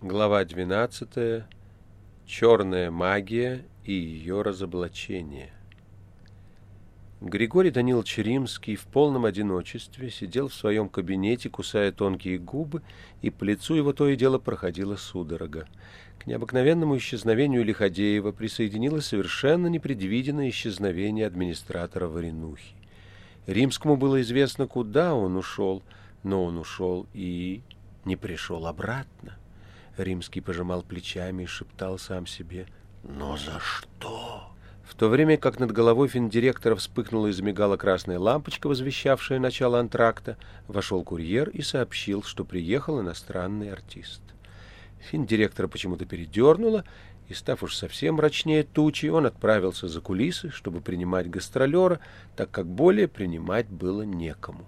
Глава 12. Черная магия и ее разоблачение. Григорий Данилович Римский в полном одиночестве сидел в своем кабинете, кусая тонкие губы, и по лицу его то и дело проходила судорога. К необыкновенному исчезновению Лиходеева присоединилось совершенно непредвиденное исчезновение администратора Варенухи. Римскому было известно, куда он ушел, но он ушел и не пришел обратно. Римский пожимал плечами и шептал сам себе «Но за что?». В то время как над головой финдиректора вспыхнула и замигала красная лампочка, возвещавшая начало антракта, вошел курьер и сообщил, что приехал иностранный артист. Финдиректора почему-то передернуло, и, став уж совсем мрачнее тучи, он отправился за кулисы, чтобы принимать гастролера, так как более принимать было некому.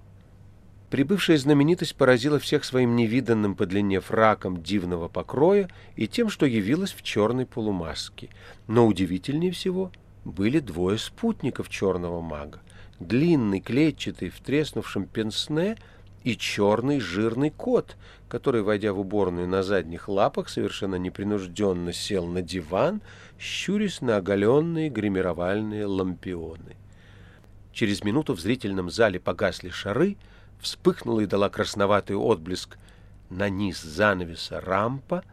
Прибывшая знаменитость поразила всех своим невиданным по длине фраком дивного покроя и тем, что явилась в черной полумаске. Но удивительнее всего были двое спутников черного мага. Длинный, клетчатый, в треснувшем пенсне и черный жирный кот, который, войдя в уборную на задних лапах, совершенно непринужденно сел на диван, щурясь на оголенные гримировальные лампионы. Через минуту в зрительном зале погасли шары — вспыхнула и дала красноватый отблеск на низ занавеса рампа,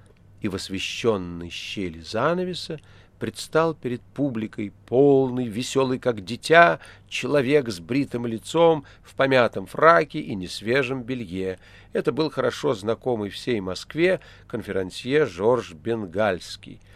и в освещенной щели занавеса предстал перед публикой полный, веселый, как дитя, человек с бритым лицом, в помятом фраке и несвежем белье. Это был хорошо знакомый всей Москве конферансье Жорж Бенгальский —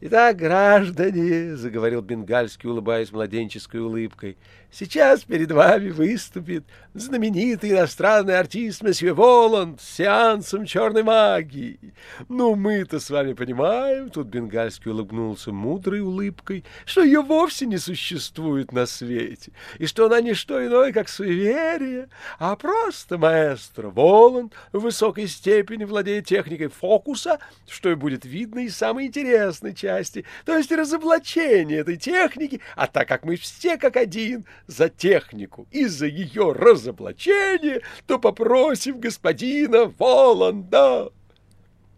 «Итак, граждане», — заговорил Бенгальский, улыбаясь младенческой улыбкой, — «сейчас перед вами выступит знаменитый иностранный артист месье Воланд с сеансом черной магии. Ну, мы-то с вами понимаем, — тут Бенгальский улыбнулся мудрой улыбкой, — что ее вовсе не существует на свете, и что она не что иное, как суеверие, а просто маэстро Воланд в высокой степени владеет техникой фокуса, что и будет видно из самой интересной части то есть разоблачение этой техники, а так как мы все как один за технику и за ее разоблачение, то попросим господина Воланда.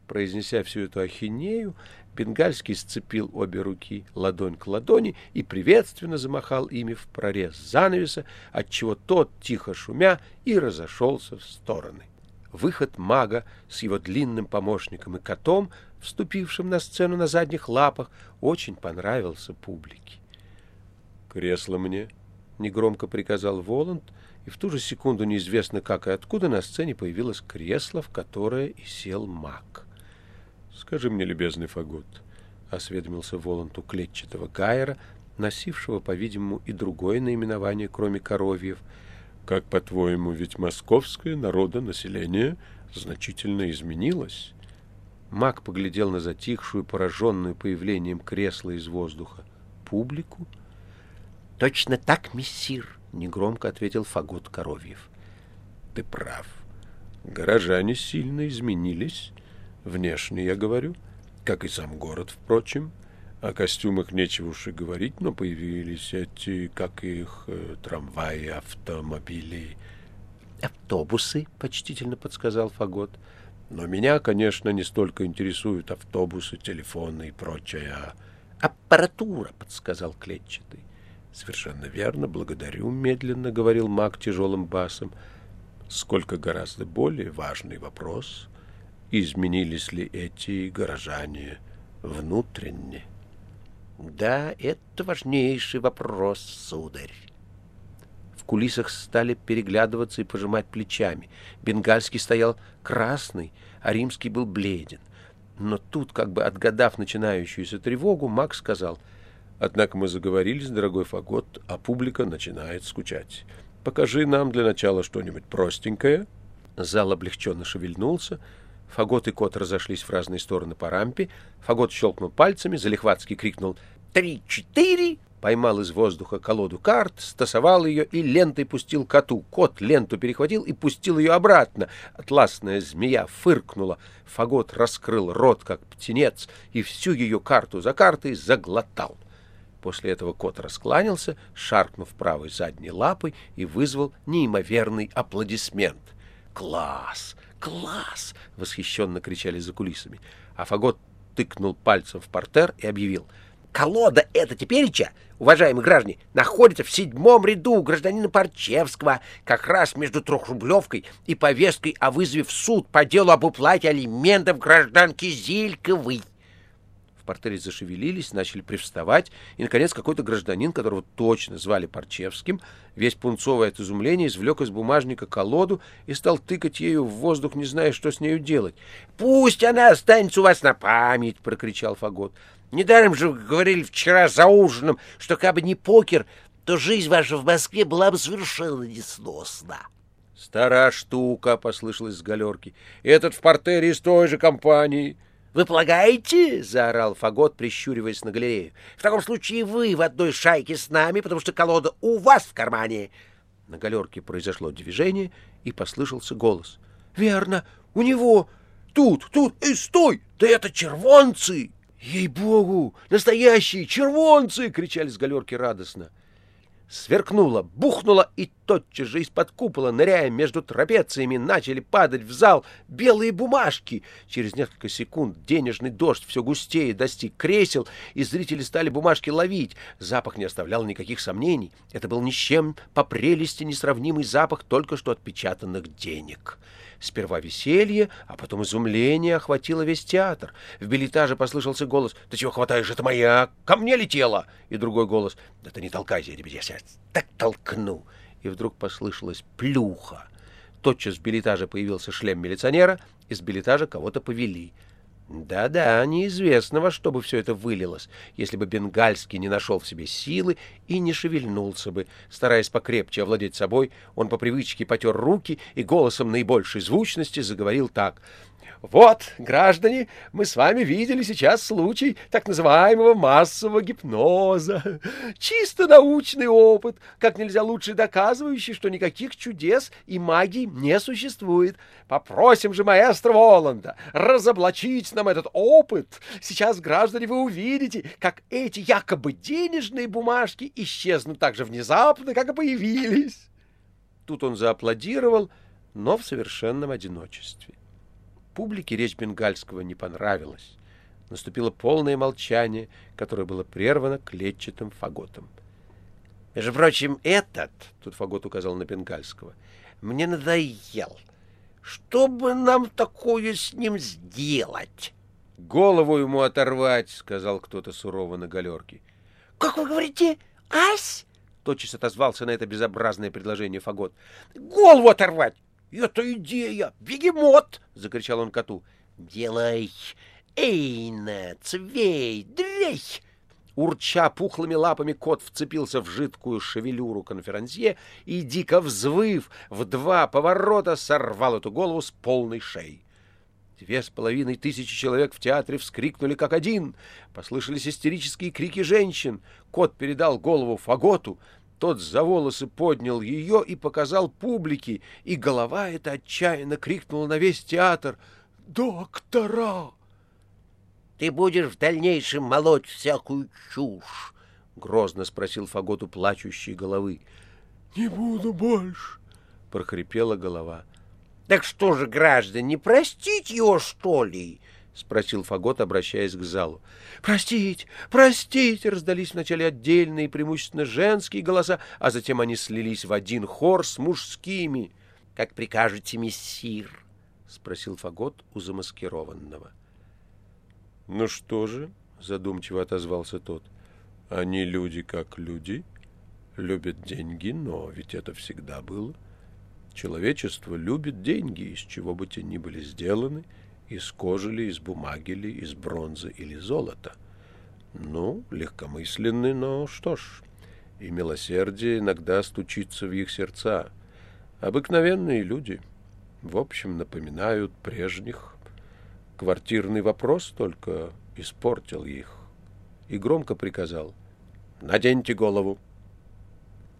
Произнеся всю эту ахинею, Бенгальский сцепил обе руки ладонь к ладони и приветственно замахал ими в прорез занавеса, отчего тот, тихо шумя, и разошелся в стороны. Выход мага с его длинным помощником и котом, вступившим на сцену на задних лапах, очень понравился публике. «Кресло мне», — негромко приказал Воланд, и в ту же секунду неизвестно как и откуда на сцене появилось кресло, в которое и сел маг. «Скажи мне, любезный Фагот», — осведомился Воланд у клетчатого Гайера, носившего, по-видимому, и другое наименование, кроме коровьев — как, по-твоему, ведь московское народонаселение значительно изменилось? Мак поглядел на затихшую, пораженную появлением кресла из воздуха публику. — Точно так, мессир, — негромко ответил Фагот Коровьев. — Ты прав. Горожане сильно изменились. Внешне, я говорю, как и сам город, впрочем. О костюмах нечего уж и говорить, но появились эти, как их, э, трамваи, автомобили. «Автобусы», — почтительно подсказал Фагот. «Но меня, конечно, не столько интересуют автобусы, телефоны и прочее, а аппаратура», — подсказал Клетчатый. «Совершенно верно, благодарю», — медленно говорил маг тяжелым басом. «Сколько гораздо более важный вопрос, изменились ли эти горожане внутренне?» Да, это важнейший вопрос, сударь. В кулисах стали переглядываться и пожимать плечами. Бенгальский стоял красный, а римский был бледен. Но тут, как бы отгадав начинающуюся тревогу, Макс сказал, «Однако мы заговорились, дорогой Фагот, а публика начинает скучать. Покажи нам для начала что-нибудь простенькое». Зал облегченно шевельнулся, Фагот и кот разошлись в разные стороны по рампе. Фагот щелкнул пальцами, Залихватский крикнул «Три-четыре!» Поймал из воздуха колоду карт, стасовал ее и лентой пустил коту. Кот ленту перехватил и пустил ее обратно. Атласная змея фыркнула. Фагот раскрыл рот, как птенец, и всю ее карту за картой заглотал. После этого кот раскланялся, шаркнув правой задней лапой и вызвал неимоверный аплодисмент. «Класс! класс!» — восхищенно кричали за кулисами. А Фагот тыкнул пальцем в портер и объявил. «Колода эта тепереча, уважаемые граждане, находится в седьмом ряду у гражданина Парчевского, как раз между трехрублевкой и повесткой о вызове в суд по делу об уплате алиментов гражданки Зильковой» портере зашевелились, начали привставать, и, наконец, какой-то гражданин, которого точно звали Парчевским, весь пунцовый от изумления, извлек из бумажника колоду и стал тыкать ею в воздух, не зная, что с нею делать. — Пусть она останется у вас на память! — прокричал Фагот. — Недаром же говорили вчера за ужином, что как бы не покер, то жизнь ваша в Москве была бы совершенно несносна. — Стара штука! — послышалось с галерки. — Этот в портере из той же компании. — «Вы полагаете?» — заорал Фагот, прищуриваясь на галерею. «В таком случае вы в одной шайке с нами, потому что колода у вас в кармане». На галерке произошло движение, и послышался голос. «Верно, у него! Тут, тут! Эй, стой! Да это червонцы!» «Ей-богу! Настоящие червонцы!» — кричали с галерки радостно сверкнуло, бухнуло, и тотчас же из-под купола, ныряя между трапециями, начали падать в зал белые бумажки. Через несколько секунд денежный дождь все густее достиг кресел, и зрители стали бумажки ловить. Запах не оставлял никаких сомнений. Это был ни с чем по прелести несравнимый запах только что отпечатанных денег. Сперва веселье, а потом изумление охватило весь театр. В билетаже послышался голос «Ты чего хватаешь? Это моя! Ко мне летела!» И другой голос «Да ты не толкайся, ребят, я сейчас так толкну!» И вдруг послышалась плюха. Тотчас в билетаже появился шлем милиционера, из билетажа кого-то повели — да-да, неизвестно, во что бы все это вылилось, если бы Бенгальский не нашел в себе силы и не шевельнулся бы. Стараясь покрепче овладеть собой, он по привычке потер руки и голосом наибольшей звучности заговорил так — вот, граждане, мы с вами видели сейчас случай так называемого массового гипноза. Чисто научный опыт, как нельзя лучше доказывающий, что никаких чудес и магии не существует. Попросим же маэстро Воланда разоблачить нам этот опыт. Сейчас, граждане, вы увидите, как эти якобы денежные бумажки исчезнут так же внезапно, как и появились. Тут он зааплодировал, но в совершенном одиночестве. Публике речь Бенгальского не понравилась. Наступило полное молчание, которое было прервано клетчатым фаготом. — Между прочим, этот, — тут фагот указал на Бенгальского, — мне надоел. Что бы нам такое с ним сделать? — Голову ему оторвать, — сказал кто-то сурово на галерке. — Как вы говорите, ась? — тотчас отозвался на это безобразное предложение фагот. — Голову оторвать! «Это идея! Бегемот!» — закричал он коту. «Делай! Эйна! Цвей! Дрей!» Урча пухлыми лапами, кот вцепился в жидкую шевелюру конферансье и, дико взвыв, в два поворота сорвал эту голову с полной шеей. Две с половиной тысячи человек в театре вскрикнули как один. Послышались истерические крики женщин. Кот передал голову Фаготу. Тот за волосы поднял ее и показал публике, и голова эта отчаянно крикнула на весь театр «Доктора!» «Ты будешь в дальнейшем молоть всякую чушь?» — грозно спросил Фаготу плачущей головы. «Не буду больше!» — прохрипела голова. «Так что же, граждане, простить его, что ли?» — спросил Фагот, обращаясь к залу. «Простите, простите!» — раздались вначале отдельные, преимущественно женские голоса, а затем они слились в один хор с мужскими. «Как прикажете, мессир?» — спросил Фагот у замаскированного. «Ну что же?» — задумчиво отозвался тот. «Они люди как люди, любят деньги, но ведь это всегда было. Человечество любит деньги, из чего бы те ни были сделаны — из кожи ли, из бумаги ли, из бронзы или золота. Ну, легкомысленны, но что ж, и милосердие иногда стучится в их сердца. Обыкновенные люди, в общем, напоминают прежних. Квартирный вопрос только испортил их. И громко приказал «Наденьте голову».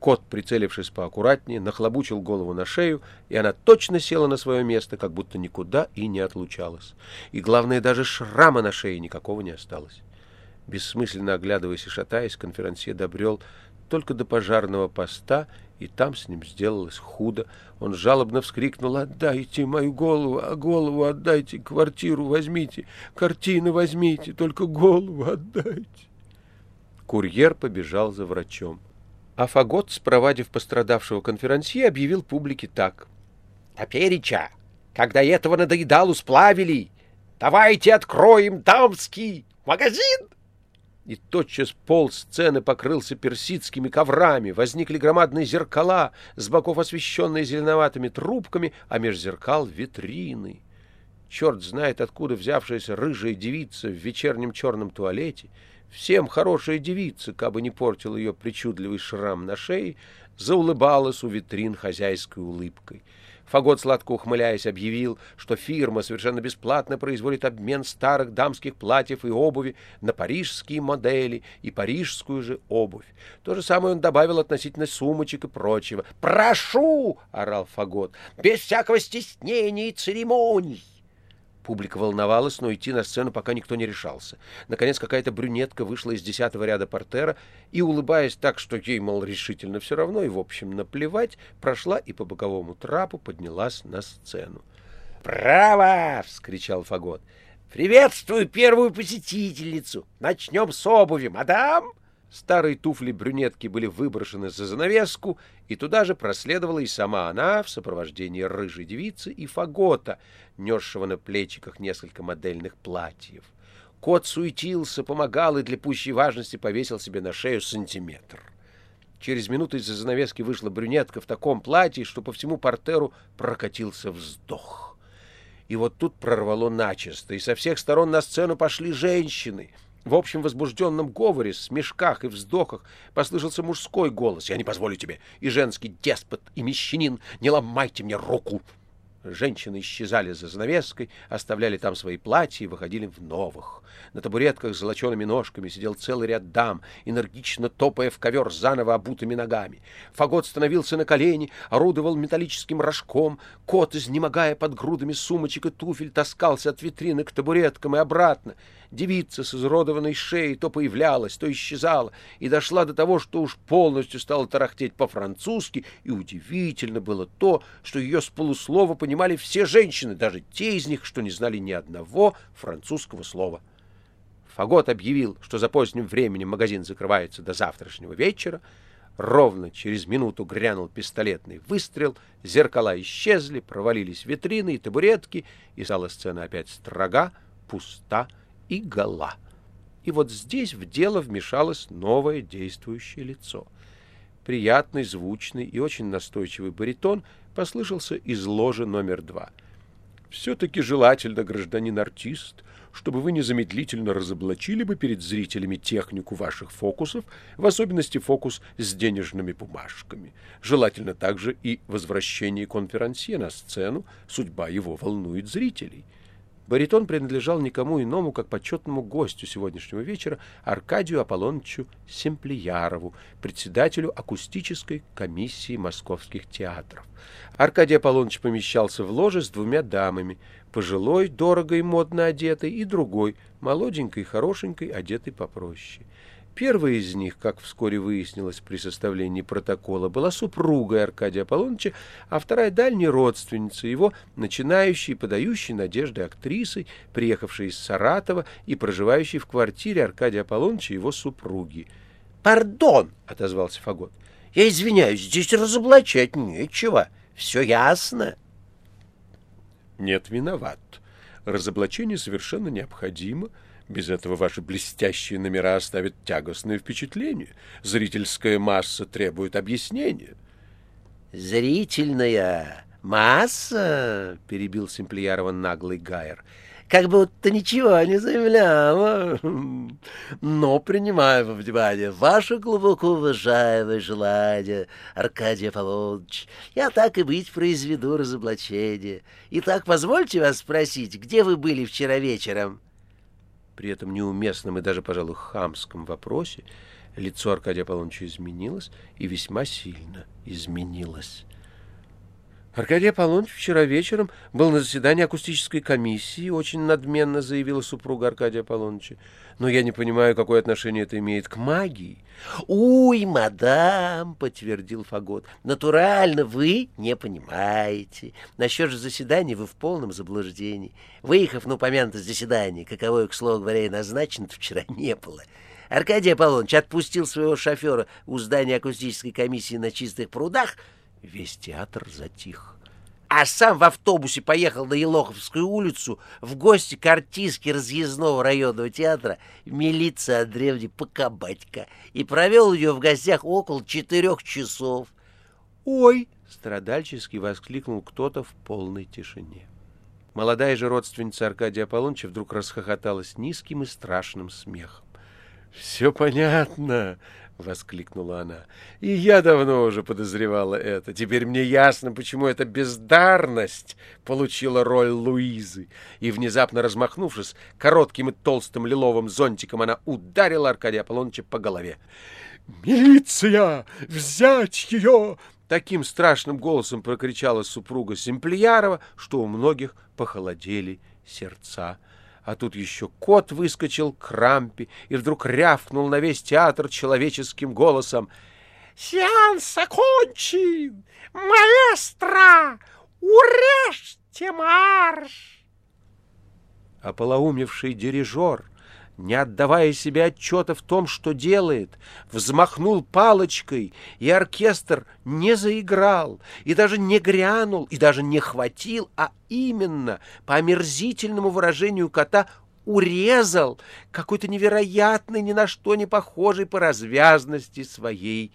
Кот, прицелившись поаккуратнее, нахлобучил голову на шею, и она точно села на свое место, как будто никуда и не отлучалась. И, главное, даже шрама на шее никакого не осталось. Бессмысленно оглядываясь и шатаясь, конферансье добрел только до пожарного поста и там с ним сделалось худо. Он жалобно вскрикнул «Отдайте мою голову, а голову отдайте, квартиру возьмите, картины возьмите, только голову отдайте». Курьер побежал за врачом. А Фагот, спровадив пострадавшего конферансье, объявил публике так. «Топереча, когда этого надоедалу сплавили, давайте откроем дамский магазин!» И тотчас пол сцены покрылся персидскими коврами, возникли громадные зеркала, с боков освещенные зеленоватыми трубками, а меж зеркал — витрины. Черт знает, откуда взявшаяся рыжая девица в вечернем черном туалете, всем хорошая девица, кабы не портил ее причудливый шрам на шее, заулыбалась у витрин хозяйской улыбкой — Фагот, сладко ухмыляясь, объявил, что фирма совершенно бесплатно производит обмен старых дамских платьев и обуви на парижские модели и парижскую же обувь. То же самое он добавил относительно сумочек и прочего. «Прошу!» — орал Фагот. «Без всякого стеснения и церемоний!» Публика волновалась, но идти на сцену пока никто не решался. Наконец какая-то брюнетка вышла из десятого ряда портера и, улыбаясь так, что ей, мол, решительно все равно и, в общем, наплевать, прошла и по боковому трапу поднялась на сцену. «Браво!» — вскричал Фагот. «Приветствую первую посетительницу! Начнем с обуви, мадам!» Старые туфли брюнетки были выброшены за занавеску, и туда же проследовала и сама она в сопровождении рыжей девицы и фагота, несшего на плечиках несколько модельных платьев. Кот суетился, помогал и для пущей важности повесил себе на шею сантиметр. Через минуту из-за занавески вышла брюнетка в таком платье, что по всему портеру прокатился вздох. И вот тут прорвало начисто, и со всех сторон на сцену пошли женщины — в общем возбужденном говоре, смешках и вздохах послышался мужской голос. «Я не позволю тебе, и женский деспот, и мещанин, не ломайте мне руку!» Женщины исчезали за занавеской, оставляли там свои платья и выходили в новых. На табуретках с золочеными ножками сидел целый ряд дам, энергично топая в ковер заново обутыми ногами. Фагот становился на колени, орудовал металлическим рожком. Кот, изнемогая под грудами сумочек и туфель, таскался от витрины к табуреткам и обратно. Девица с изуродованной шеей то появлялась, то исчезала, и дошла до того, что уж полностью стала тарахтеть по-французски, и удивительно было то, что ее с полуслова понимали все женщины, даже те из них, что не знали ни одного французского слова. Фагот объявил, что за поздним временем магазин закрывается до завтрашнего вечера. Ровно через минуту грянул пистолетный выстрел, зеркала исчезли, провалились витрины и табуретки, и стала сцена опять строга, пуста, и гола. И вот здесь в дело вмешалось новое действующее лицо. Приятный, звучный и очень настойчивый баритон послышался из ложи номер два. «Все-таки желательно, гражданин-артист, чтобы вы незамедлительно разоблачили бы перед зрителями технику ваших фокусов, в особенности фокус с денежными бумажками. Желательно также и возвращение конферансье на сцену, судьба его волнует зрителей». Баритон принадлежал никому иному, как почетному гостю сегодняшнего вечера Аркадию Аполлоновичу Семплиярову, председателю акустической комиссии московских театров. Аркадий Аполлонович помещался в ложе с двумя дамами, пожилой, дорого и модно одетой, и другой, молоденькой, хорошенькой, одетой попроще. Первая из них, как вскоре выяснилось при составлении протокола, была супругой Аркадия Аполлоныча, а вторая — дальней родственницей его, начинающей и подающей надежды актрисой, приехавшей из Саратова и проживающей в квартире Аркадия Аполлоныча и его супруги. «Пардон!» — отозвался Фагот. «Я извиняюсь, здесь разоблачать нечего. Все ясно». «Нет, виноват. Разоблачение совершенно необходимо». Без этого ваши блестящие номера оставят тягостное впечатление. Зрительская масса требует объяснения. «Зрительная масса?» — перебил Симплиярова наглый Гайер. «Как будто ничего не заявляла. Но принимаю во внимание ваше глубоко уважаемое желание, Аркадий Аполлоныч. Я так и быть произведу разоблачение. Итак, позвольте вас спросить, где вы были вчера вечером?» При этом неуместном и даже, пожалуй, хамском вопросе лицо Аркадия Аполлоновича изменилось и весьма сильно изменилось. Аркадий Аполлоныч вчера вечером был на заседании акустической комиссии, очень надменно заявила супруга Аркадия Аполлоныча. Но я не понимаю, какое отношение это имеет к магии. «Уй, мадам!» — подтвердил Фагот. «Натурально вы не понимаете. Насчет же заседания вы в полном заблуждении. Выехав на упомянутое заседание, каковое, к слову говоря, и назначено вчера не было». Аркадий Аполлоныч отпустил своего шофера у здания акустической комиссии на чистых прудах — Весь театр затих. А сам в автобусе поехал на Елоховскую улицу в гости к артистке разъездного районного театра милиция древней Покабатька и провел ее в гостях около четырех часов. «Ой!» — страдальчески воскликнул кто-то в полной тишине. Молодая же родственница Аркадия Аполлоныча вдруг расхохоталась низким и страшным смехом. «Все понятно!» — воскликнула она. «И я давно уже подозревала это. Теперь мне ясно, почему эта бездарность получила роль Луизы». И, внезапно размахнувшись, коротким и толстым лиловым зонтиком она ударила Аркадия Аполлоныча по голове. «Милиция! Взять ее!» Таким страшным голосом прокричала супруга Семплиярова, что у многих похолодели сердца. А тут еще кот выскочил к рампе и вдруг рявкнул на весь театр человеческим голосом. «Сеанс окончен! Маэстро! Урежьте марш!» Ополоумевший дирижер не отдавая себе отчета в том, что делает, взмахнул палочкой, и оркестр не заиграл, и даже не грянул, и даже не хватил, а именно, по омерзительному выражению кота, урезал какой-то невероятный, ни на что не похожий по развязности своей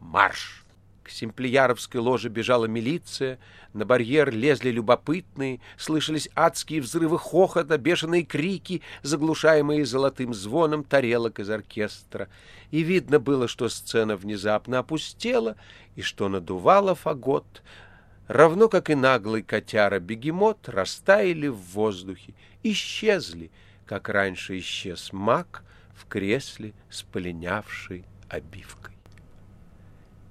марш. К Семплияровской ложе бежала милиция, на барьер лезли любопытные, слышались адские взрывы хохота, бешеные крики, заглушаемые золотым звоном тарелок из оркестра. И видно было, что сцена внезапно опустела и что надувала фагот, равно как и наглый котяра-бегемот, растаяли в воздухе, исчезли, как раньше исчез маг в кресле с полинявшей обивкой.